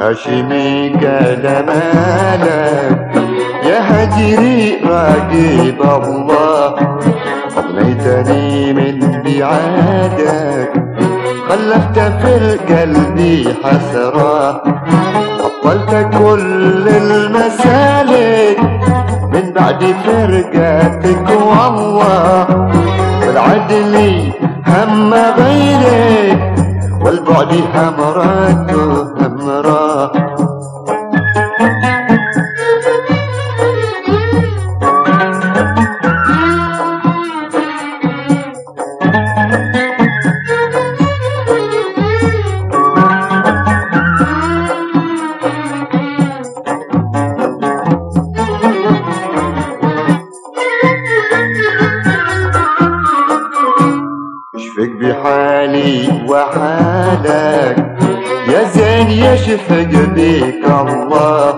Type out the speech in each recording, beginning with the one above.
هاشمي قال مالك يا هجري راقب الله. أغنيتني من بعادك. خلفت في القلب حسرة. بطلت كل المسالك. من بعد فرقتك والله. والعدل هم غيرك والبعد همرات همرات وحالك يا زين يشفق بك الله.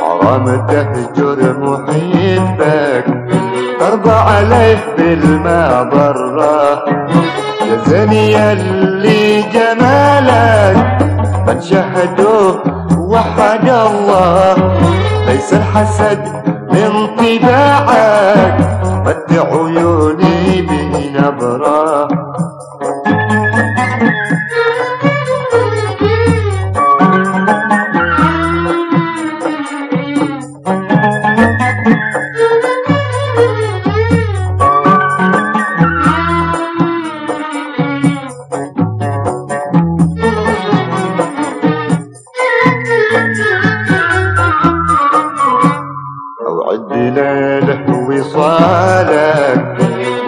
حرام تهجر محبك. ترضى عليه بالما ضره يا زين يلي جمالك. من شهدوه وحد الله. ليس الحسد من طباعك. مد عيوني بنبرة.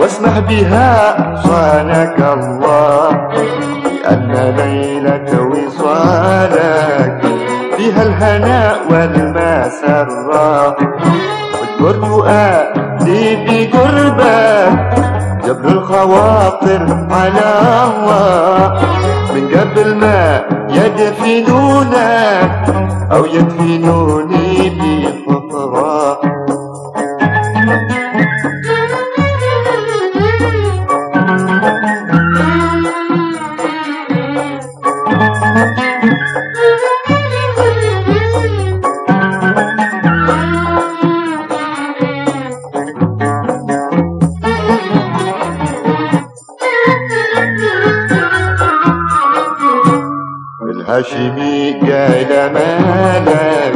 واسمح بها صانك الله. فيها الهناء والمسرة واذكر فؤادي بقربك جبر الخواطر على الله. من قبل ما يدفنونك أو يدفنوني بحفرة الهاشمي قال مالك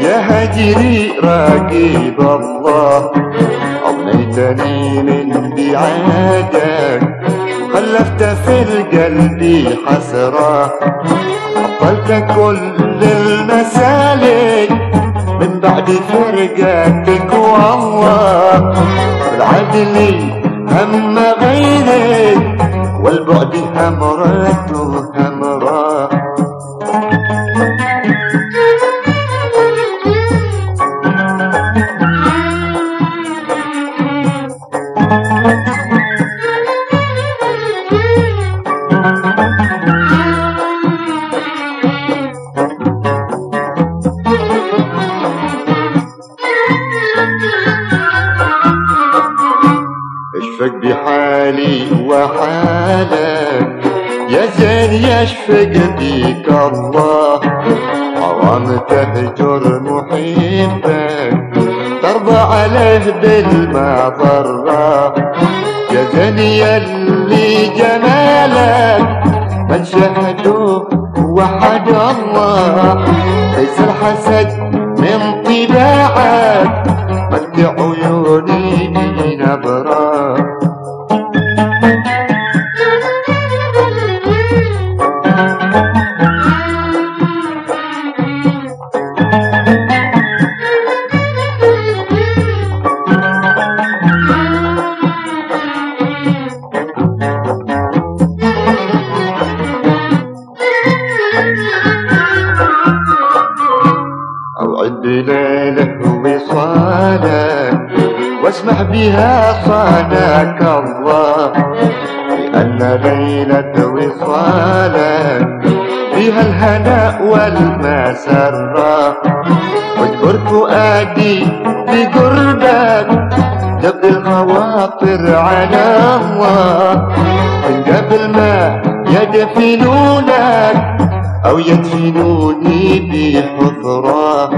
يا هجري راقب الله. أغنيتني من بعادك خلفت في القلب حسرة. بطلت كل المسالك. من بعد فرقتك والله. العدل هم غيرك. والبعد همرات همرات بحالي وحالك يا زين يشفق بيك الله. حرام تهجر محبك. ترضى عليه بالما ضره يا زين يلي جمالك. من شهدوه وحد الله. ليس الحسد من طباعك. مد بليله وصالك واسمح بها صانك الله. لأن ليلة وصالك فيها الهناء والمسرة. واذكر فؤادي بقربك جب الخواطر على الله. من قبل ما يدفنونك أو يدفنوني بحفرة.